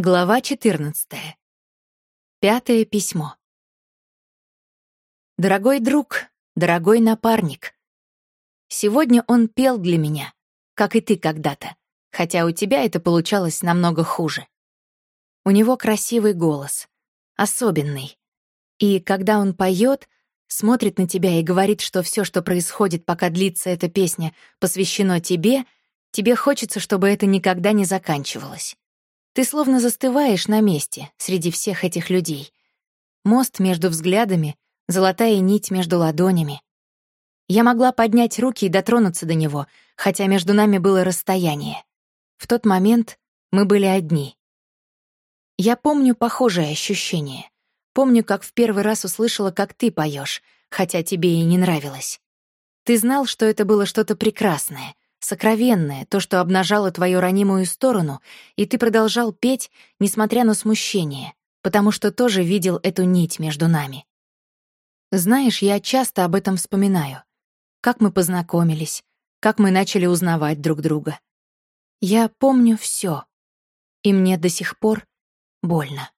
Глава 14. Пятое письмо. Дорогой друг, дорогой напарник. Сегодня он пел для меня, как и ты когда-то, хотя у тебя это получалось намного хуже. У него красивый голос, особенный. И когда он поет, смотрит на тебя и говорит, что все, что происходит, пока длится эта песня, посвящено тебе, тебе хочется, чтобы это никогда не заканчивалось. Ты словно застываешь на месте среди всех этих людей. Мост между взглядами, золотая нить между ладонями. Я могла поднять руки и дотронуться до него, хотя между нами было расстояние. В тот момент мы были одни. Я помню похожее ощущение. Помню, как в первый раз услышала, как ты поешь, хотя тебе и не нравилось. Ты знал, что это было что-то прекрасное, сокровенное, то, что обнажало твою ранимую сторону, и ты продолжал петь, несмотря на смущение, потому что тоже видел эту нить между нами. Знаешь, я часто об этом вспоминаю. Как мы познакомились, как мы начали узнавать друг друга. Я помню все, и мне до сих пор больно.